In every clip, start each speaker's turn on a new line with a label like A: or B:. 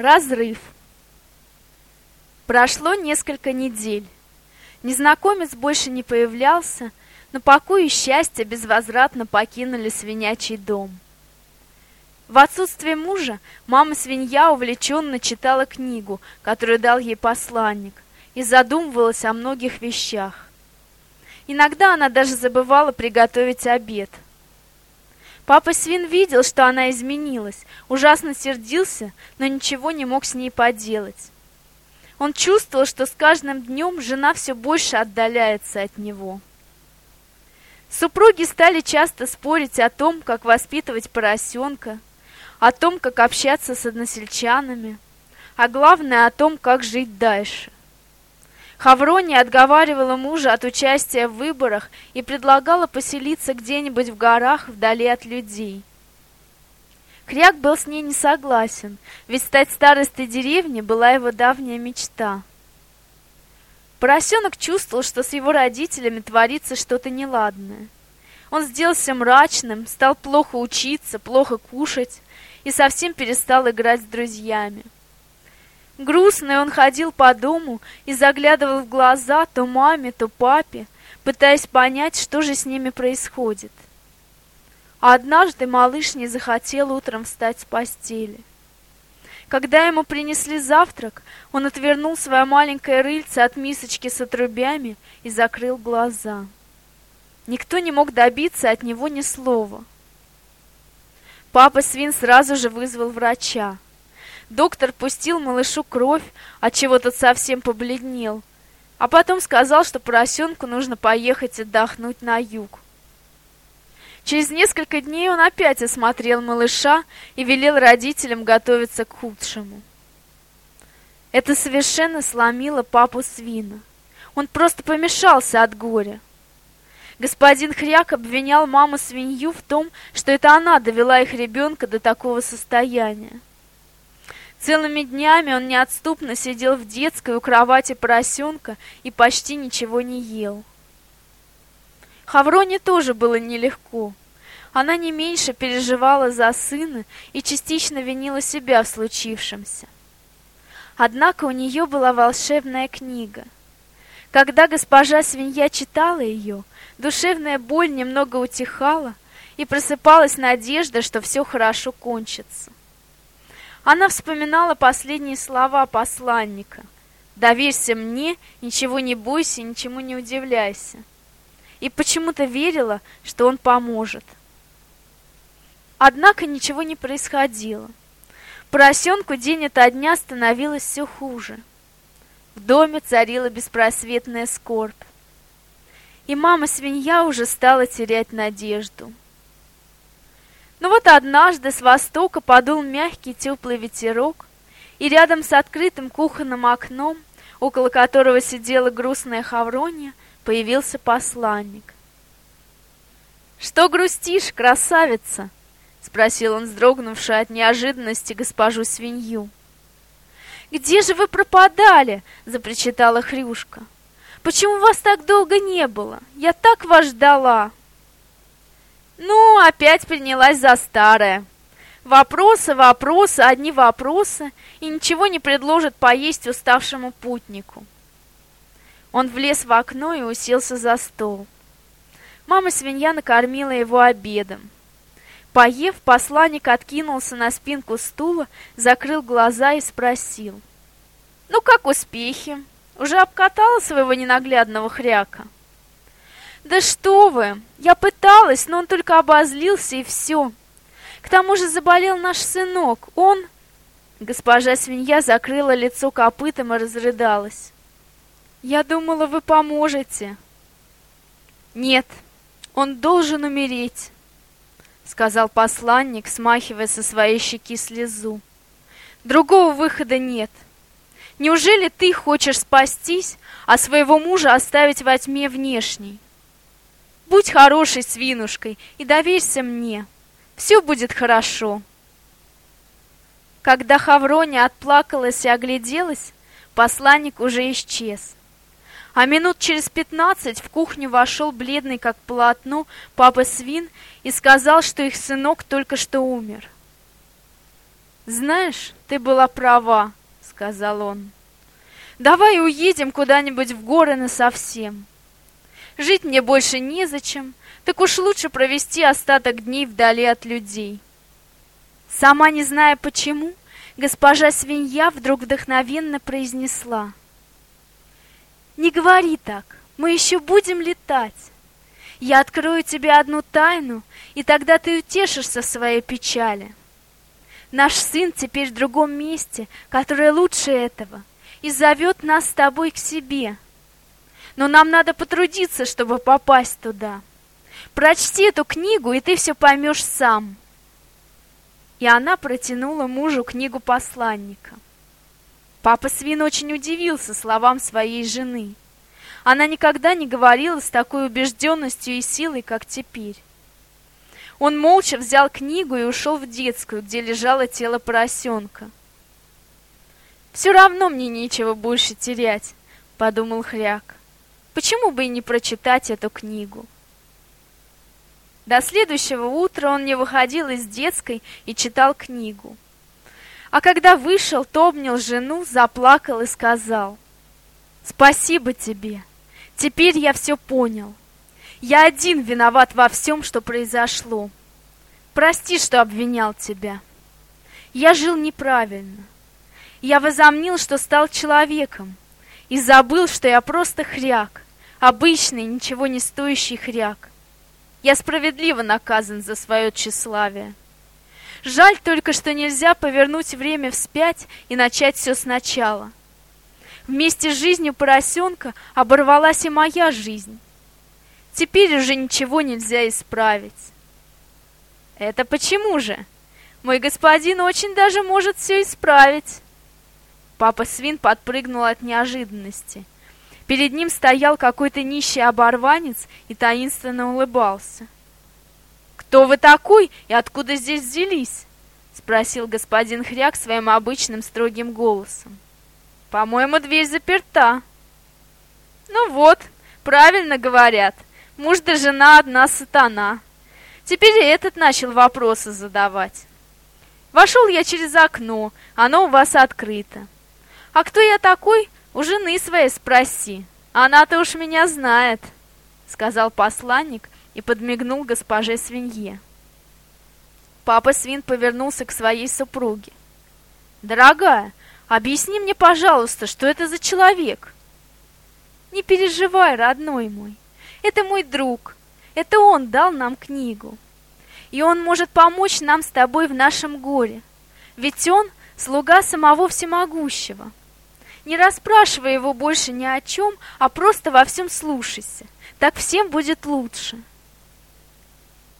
A: Разрыв. Прошло несколько недель. Незнакомец больше не появлялся, но покой и счастье безвозвратно покинули свинячий дом. В отсутствие мужа мама-свинья увлеченно читала книгу, которую дал ей посланник, и задумывалась о многих вещах. Иногда она даже забывала приготовить обед – Папа Свин видел, что она изменилась, ужасно сердился, но ничего не мог с ней поделать. Он чувствовал, что с каждым днем жена все больше отдаляется от него. Супруги стали часто спорить о том, как воспитывать поросенка, о том, как общаться с односельчанами, а главное о том, как жить дальше. Хаврония отговаривала мужа от участия в выборах и предлагала поселиться где-нибудь в горах вдали от людей. Кряк был с ней не согласен, ведь стать старостой деревни была его давняя мечта. Поросенок чувствовал, что с его родителями творится что-то неладное. Он сделался мрачным, стал плохо учиться, плохо кушать и совсем перестал играть с друзьями. Грустный он ходил по дому и заглядывал в глаза то маме, то папе, пытаясь понять, что же с ними происходит. А однажды малыш не захотел утром встать с постели. Когда ему принесли завтрак, он отвернул свое маленькое рыльце от мисочки с отрубями и закрыл глаза. Никто не мог добиться от него ни слова. Папа Свин сразу же вызвал врача. Доктор пустил малышу кровь, отчего тот совсем побледнел, а потом сказал, что поросенку нужно поехать отдохнуть на юг. Через несколько дней он опять осмотрел малыша и велел родителям готовиться к худшему. Это совершенно сломило папу свина. Он просто помешался от горя. Господин Хряк обвинял маму-свинью в том, что это она довела их ребенка до такого состояния. Целыми днями он неотступно сидел в детской у кровати поросенка и почти ничего не ел. Хавроне тоже было нелегко. Она не меньше переживала за сына и частично винила себя в случившемся. Однако у нее была волшебная книга. Когда госпожа свинья читала ее, душевная боль немного утихала, и просыпалась надежда, что все хорошо кончится. Она вспоминала последние слова посланника. «Доверься мне, ничего не бойся, ничему не удивляйся». И почему-то верила, что он поможет. Однако ничего не происходило. Поросенку день ото дня становилось все хуже. В доме царила беспросветная скорбь. И мама-свинья уже стала терять надежду. Но вот однажды с востока подул мягкий теплый ветерок, и рядом с открытым кухонным окном, около которого сидела грустная Хаврония, появился посланник. «Что грустишь, красавица?» — спросил он, вздрогнувший от неожиданности госпожу свинью. «Где же вы пропадали?» — запричитала Хрюшка. «Почему вас так долго не было? Я так вас ждала!» Ну, опять принялась за старое. Вопросы, вопросы, одни вопросы, и ничего не предложит поесть уставшему путнику. Он влез в окно и уселся за стол. Мама-свинья накормила его обедом. Поев, посланник откинулся на спинку стула, закрыл глаза и спросил. «Ну, как успехи? Уже обкатала своего ненаглядного хряка?» «Да что вы! Я пыталась, но он только обозлился и все. К тому же заболел наш сынок. Он...» Госпожа свинья закрыла лицо копытом и разрыдалась. «Я думала, вы поможете». «Нет, он должен умереть», — сказал посланник, смахивая со своей щеки слезу. «Другого выхода нет. Неужели ты хочешь спастись, а своего мужа оставить во тьме внешней?» Будь хорошей свинушкой и доверься мне. Все будет хорошо. Когда Хавроня отплакалась и огляделась, посланник уже исчез. А минут через пятнадцать в кухню вошел бледный как полотно папа Свин и сказал, что их сынок только что умер. «Знаешь, ты была права», — сказал он. «Давай уедем куда-нибудь в горы насовсем. Жить мне больше незачем, так уж лучше провести остаток дней вдали от людей». Сама не зная почему, госпожа свинья вдруг вдохновенно произнесла. «Не говори так, мы еще будем летать. Я открою тебе одну тайну, и тогда ты утешишься в своей печали. Наш сын теперь в другом месте, которое лучше этого, и зовет нас с тобой к себе. Но нам надо потрудиться, чтобы попасть туда. Прочти эту книгу, и ты все поймешь сам. И она протянула мужу книгу посланника. Папа Свин очень удивился словам своей жены. Она никогда не говорила с такой убежденностью и силой, как теперь. Он молча взял книгу и ушел в детскую, где лежало тело поросенка. «Все равно мне нечего больше терять», — подумал Хряк. «Почему бы и не прочитать эту книгу?» До следующего утра он не выходил из детской и читал книгу. А когда вышел, то обнял жену, заплакал и сказал, «Спасибо тебе, теперь я все понял. Я один виноват во всем, что произошло. Прости, что обвинял тебя. Я жил неправильно. Я возомнил, что стал человеком, и забыл, что я просто хряк, обычный, ничего не стоящий хряк. Я справедливо наказан за свое тщеславие. Жаль только, что нельзя повернуть время вспять и начать все сначала. Вместе с жизнью поросенка оборвалась и моя жизнь. Теперь уже ничего нельзя исправить. Это почему же? Мой господин очень даже может все исправить. Папа Свин подпрыгнул от неожиданности. Перед ним стоял какой-то нищий оборванец и таинственно улыбался. «Кто вы такой и откуда здесь взялись?» — спросил господин Хряк своим обычным строгим голосом. «По-моему, дверь заперта». «Ну вот, правильно говорят», Муж да жена одна сатана. Теперь и этот начал вопросы задавать. Вошел я через окно, оно у вас открыто. А кто я такой, у жены своей спроси. Она-то уж меня знает, сказал посланник и подмигнул госпоже свинье. Папа свин повернулся к своей супруге. Дорогая, объясни мне, пожалуйста, что это за человек? Не переживай, родной мой. Это мой друг. Это он дал нам книгу. И он может помочь нам с тобой в нашем горе. Ведь он слуга самого всемогущего. Не расспрашивай его больше ни о чем, а просто во всем слушайся. Так всем будет лучше.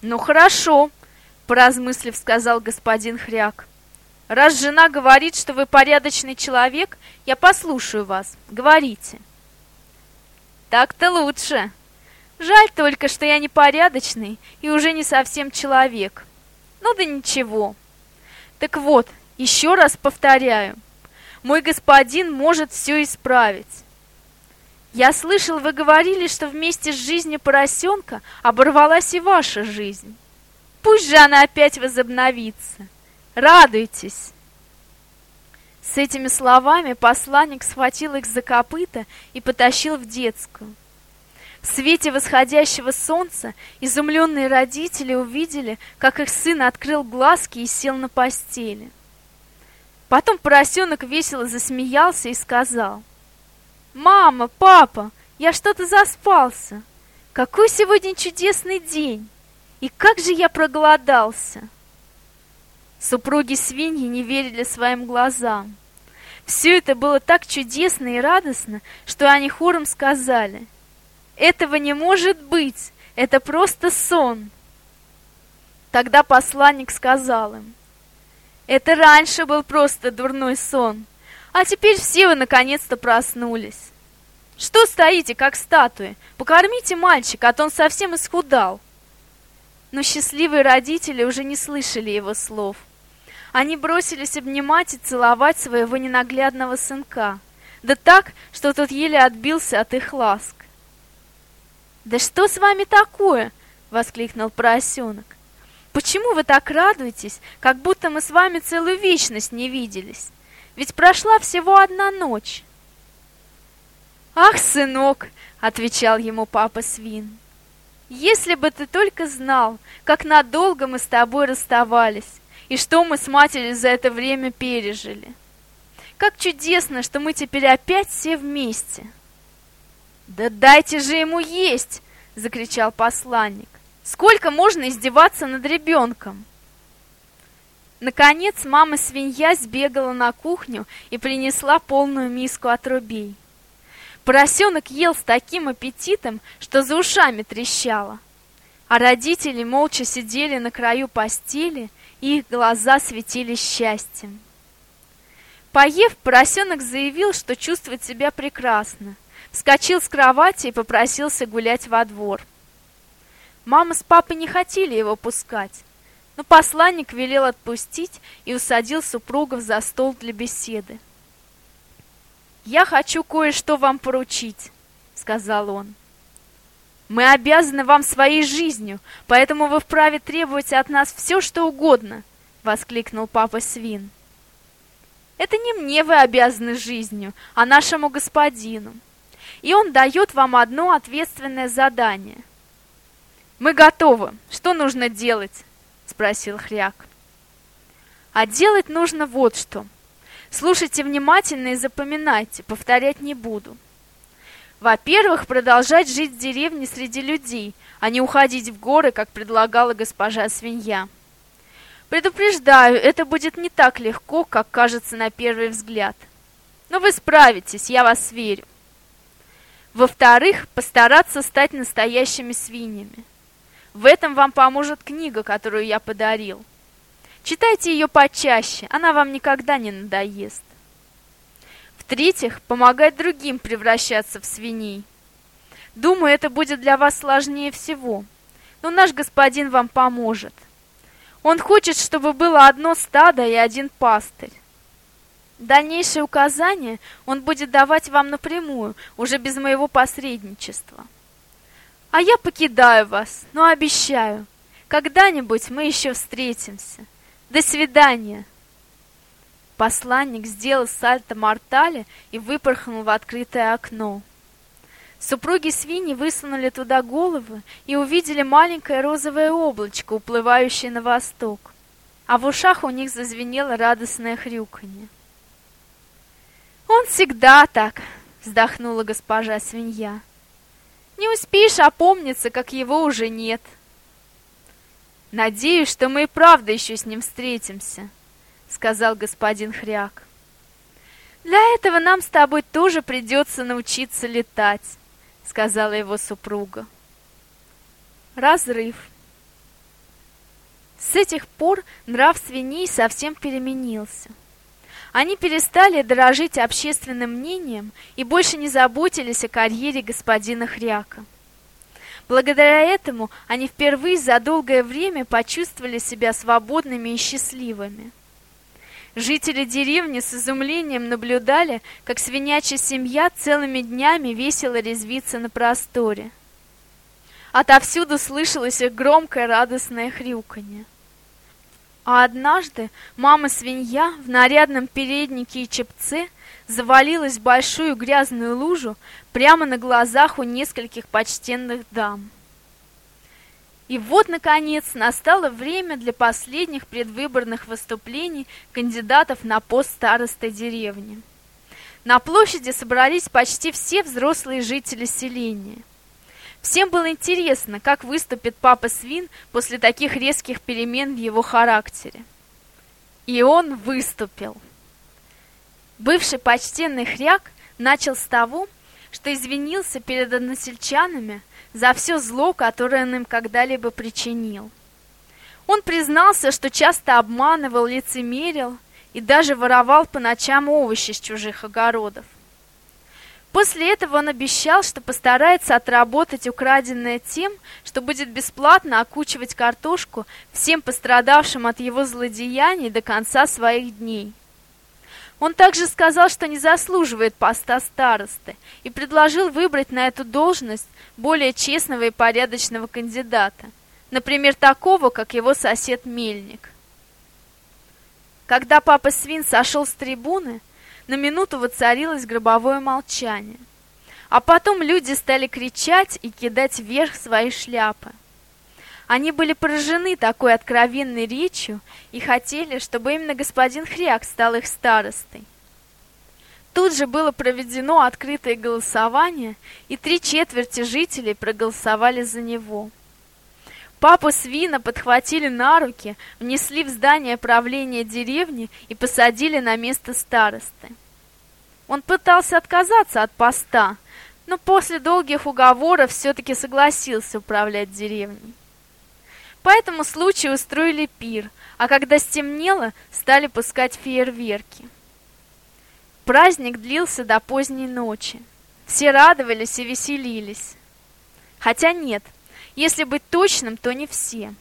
A: Ну хорошо, поразмыслив, сказал господин Хряк. Раз жена говорит, что вы порядочный человек, я послушаю вас. Говорите. Так-то лучше, Жаль только, что я непорядочный и уже не совсем человек. Ну да ничего. Так вот, еще раз повторяю. Мой господин может все исправить. Я слышал, вы говорили, что вместе с жизнью поросенка оборвалась и ваша жизнь. Пусть же она опять возобновится. Радуйтесь. С этими словами посланник схватил их за копыта и потащил в детскую. В свете восходящего солнца изумленные родители увидели, как их сын открыл глазки и сел на постели. Потом поросенок весело засмеялся и сказал, «Мама, папа, я что-то заспался. Какой сегодня чудесный день! И как же я проголодался!» Супруги свиньи не верили своим глазам. Все это было так чудесно и радостно, что они хором сказали – этого не может быть! Это просто сон!» Тогда посланник сказал им, «Это раньше был просто дурной сон, а теперь все вы наконец-то проснулись. Что стоите, как статуи? Покормите мальчика, а то он совсем исхудал». Но счастливые родители уже не слышали его слов. Они бросились обнимать и целовать своего ненаглядного сынка, да так, что тот еле отбился от их ласк. «Да что с вами такое?» — воскликнул поросенок. Почему вы так радуетесь, как будто мы с вами целую вечность не виделись? Ведь прошла всего одна ночь. Ах, сынок, отвечал ему папа Свин. Если бы ты только знал, как надолго мы с тобой расставались, и что мы с матерью за это время пережили. Как чудесно, что мы теперь опять все вместе. Да дайте же ему есть, закричал посланник. Сколько можно издеваться над ребенком? Наконец мама-свинья сбегала на кухню и принесла полную миску отрубей. Поросенок ел с таким аппетитом, что за ушами трещало. А родители молча сидели на краю постели, и их глаза светились счастьем. Поев, поросенок заявил, что чувствует себя прекрасно. Вскочил с кровати и попросился гулять во двор. Мама с папой не хотели его пускать, но посланник велел отпустить и усадил супругов за стол для беседы. «Я хочу кое-что вам поручить», — сказал он. «Мы обязаны вам своей жизнью, поэтому вы вправе требовать от нас все, что угодно», — воскликнул папа Свин. «Это не мне вы обязаны жизнью, а нашему господину. И он дает вам одно ответственное задание». «Мы готовы. Что нужно делать?» — спросил Хряк. «А делать нужно вот что», Слушайте внимательно и запоминайте, повторять не буду. Во-первых, продолжать жить в деревне среди людей, а не уходить в горы, как предлагала госпожа свинья. Предупреждаю, это будет не так легко, как кажется на первый взгляд. Но вы справитесь, я вас верю. Во-вторых, постараться стать настоящими свиньями. В этом вам поможет книга, которую я подарил. Читайте ее почаще, она вам никогда не надоест. В-третьих, помогать другим превращаться в свиней. Думаю, это будет для вас сложнее всего, но наш господин вам поможет. Он хочет, чтобы было одно стадо и один пастырь. Дальнейшие указания он будет давать вам напрямую, уже без моего посредничества. А я покидаю вас, но обещаю, когда-нибудь мы еще встретимся. До свидания!» Посланник сделал сальто мортале и выпорхнул в открытое окно. Супруги свиньи высунули туда головы и увидели маленькое розовое облачко, уплывающее на восток, а в ушах у них зазвенело радостное хрюканье. «Он всегда так!» — вздохнула госпожа свинья. «Не успеешь опомниться, как его уже нет!» «Надеюсь, что мы и правда еще с ним встретимся», — сказал господин Хряк. «Для этого нам с тобой тоже придется научиться летать», — сказала его супруга. Разрыв. С этих пор нрав свиней совсем переменился. Они перестали дорожить общественным мнением и больше не заботились о карьере господина Хряка. Благодаря этому они впервые за долгое время почувствовали себя свободными и счастливыми. Жители деревни с изумлением наблюдали, как свинячья семья целыми днями весело резвится на просторе. Отовсюду слышалось их громкое радостное хрюканье. А однажды мама-свинья в нарядном переднике и чепце завалилась в большую грязную лужу прямо на глазах у нескольких почтенных дам. И вот, наконец, настало время для последних предвыборных выступлений кандидатов на пост старосты деревни. На площади собрались почти все взрослые жители селения. Всем было интересно, как выступит папа Свин после таких резких перемен в его характере. И он выступил. Бывший почтенный хряк начал с того, что извинился перед односельчанами за все зло, которое он им когда-либо причинил. Он признался, что часто обманывал, лицемерил и даже воровал по ночам овощи с чужих огородов. После этого он обещал, что постарается отработать украденное тем, что будет бесплатно окучивать картошку всем пострадавшим от его злодеяний до конца своих дней. Он также сказал, что не заслуживает поста старосты, и предложил выбрать на эту должность более честного и порядочного кандидата, например, такого, как его сосед Мельник. Когда папа Свин сошел с трибуны, на минуту воцарилось гробовое молчание. А потом люди стали кричать и кидать вверх свои шляпы. Они были поражены такой откровенной речью и хотели, чтобы именно господин Хряк стал их старостой. Тут же было проведено открытое голосование, и три четверти жителей проголосовали за него. Папу Свина подхватили на руки, внесли в здание правления деревни и посадили на место старосты. Он пытался отказаться от поста, но после долгих уговоров все-таки согласился управлять деревней. По этому случаю устроили пир, а когда стемнело, стали пускать фейерверки. Праздник длился до поздней ночи. Все радовались и веселились. Хотя нет, если быть точным, то не все.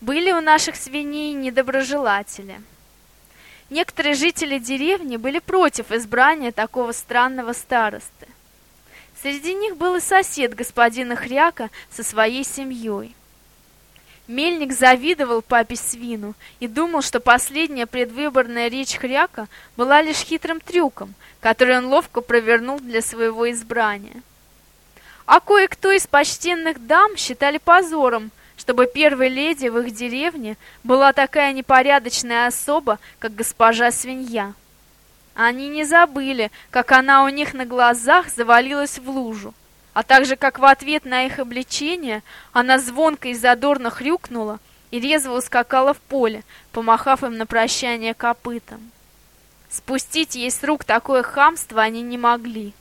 A: Были у наших свиней недоброжелатели. Некоторые жители деревни были против избрания такого странного старосты. Среди них был и сосед господина Хряка со своей семьей. Мельник завидовал папе Свину и думал, что последняя предвыборная речь Хряка была лишь хитрым трюком, который он ловко провернул для своего избрания. А кое-кто из почтенных дам считали позором, чтобы первой леди в их деревне была такая непорядочная особа, как госпожа Свинья. Они не забыли, как она у них на глазах завалилась в лужу а также как в ответ на их обличение она звонко и задорно хрюкнула и резво ускакала в поле, помахав им на прощание копытом. Спустить ей с рук такое хамство они не могли.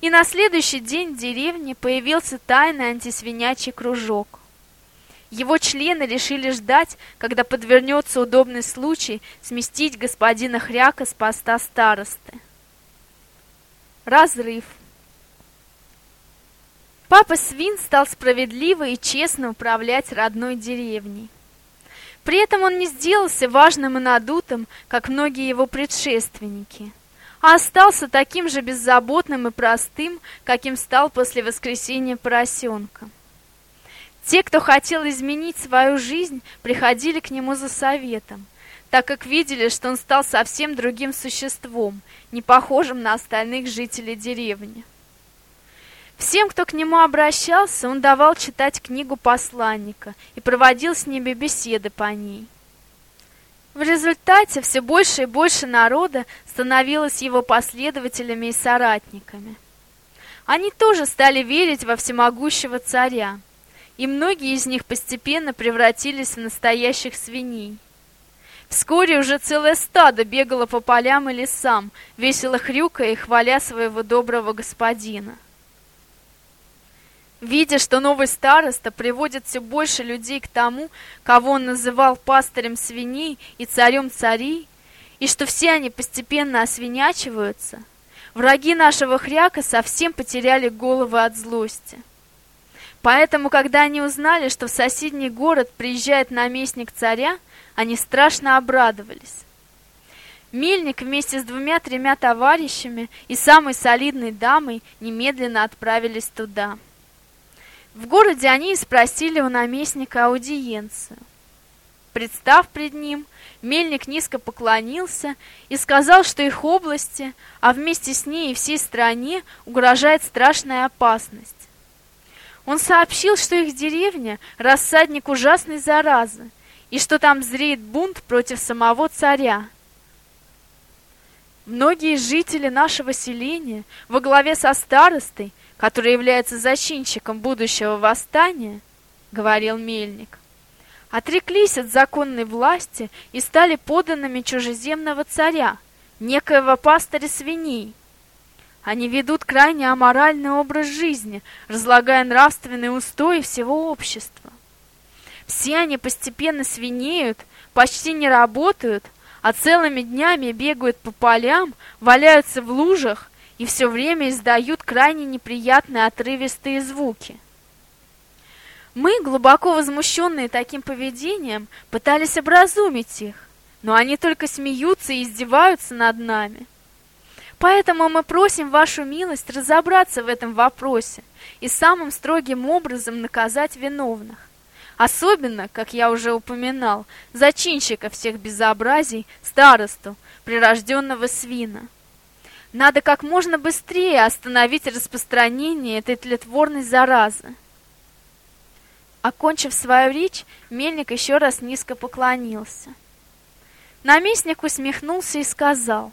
A: И на следующий день в деревне появился тайный антисвинячий кружок. Его члены решили ждать, когда подвернется удобный случай сместить господина Хряка с поста старосты. Разрыв. Папа Свин стал справедливо и честно управлять родной деревней. При этом он не сделался важным и надутым, как многие его предшественники, а остался таким же беззаботным и простым, каким стал после воскресения поросенка. Те, кто хотел изменить свою жизнь, приходили к нему за советом, так как видели, что он стал совсем другим существом, не похожим на остальных жителей деревни. Всем, кто к нему обращался, он давал читать книгу посланника и проводил с ними беседы по ней. В результате все больше и больше народа становилось его последователями и соратниками. Они тоже стали верить во всемогущего царя, и многие из них постепенно превратились в настоящих свиней. Вскоре уже целое стадо бегало по полям и лесам, весело хрюкая и хваля своего доброго господина. Видя, что новый староста приводит все больше людей к тому, кого он называл пастырем свиней и царем царей, и что все они постепенно освинячиваются, враги нашего хряка совсем потеряли головы от злости. Поэтому, когда они узнали, что в соседний город приезжает наместник царя, они страшно обрадовались. Мельник вместе с двумя-тремя товарищами и самой солидной дамой немедленно отправились туда. В городе они спросили у наместника аудиенцию. Представ пред ним, мельник низко поклонился и сказал, что их области, а вместе с ней и всей стране угрожает страшная опасность. Он сообщил, что их деревня – рассадник ужасной заразы, и что там зреет бунт против самого царя. Многие жители нашего селения во главе со старостой который является зачинщиком будущего восстания, говорил Мельник, отреклись от законной власти и стали подданными чужеземного царя, некоего пастыря свиней. Они ведут крайне аморальный образ жизни, разлагая нравственные устои всего общества. Все они постепенно свинеют, почти не работают, а целыми днями бегают по полям, валяются в лужах и все время издают крайне неприятные отрывистые звуки. Мы, глубоко возмущенные таким поведением, пытались образумить их, но они только смеются и издеваются над нами. Поэтому мы просим вашу милость разобраться в этом вопросе и самым строгим образом наказать виновных. Особенно, как я уже упоминал, зачинщика всех безобразий, старосту, прирожденного свина. Надо как можно быстрее остановить распространение этой тлетворной заразы. Окончив свою речь, Мельник еще раз низко поклонился. Наместник усмехнулся и сказал,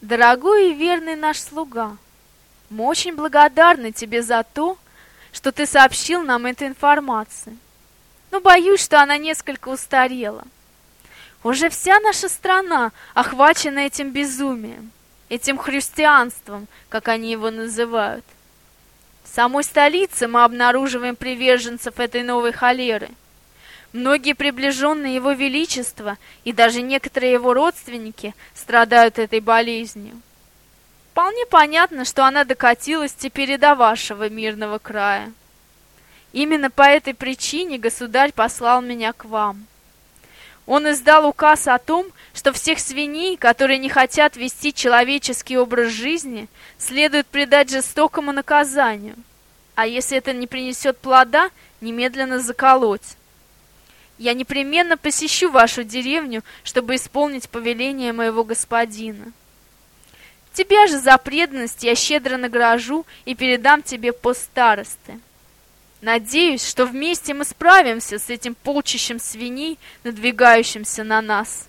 A: «Дорогой и верный наш слуга, мы очень благодарны тебе за то, что ты сообщил нам эту информацию. Но боюсь, что она несколько устарела. Уже вся наша страна охвачена этим безумием, этим христианством, как они его называют. В самой столице мы обнаруживаем приверженцев этой новой холеры. Многие приближенные его величества и даже некоторые его родственники страдают этой болезнью. Вполне понятно, что она докатилась теперь и до вашего мирного края. Именно по этой причине государь послал меня к вам. Он издал указ о том, что всех свиней, которые не хотят вести человеческий образ жизни, следует предать жестокому наказанию, а если это не принесет плода, немедленно заколоть. Я непременно посещу вашу деревню, чтобы исполнить повеление моего господина. Тебя же за преданность я щедро награжу и передам тебе пост старосты. Надеюсь, что вместе мы справимся с этим полчищем свиней, надвигающимся на нас».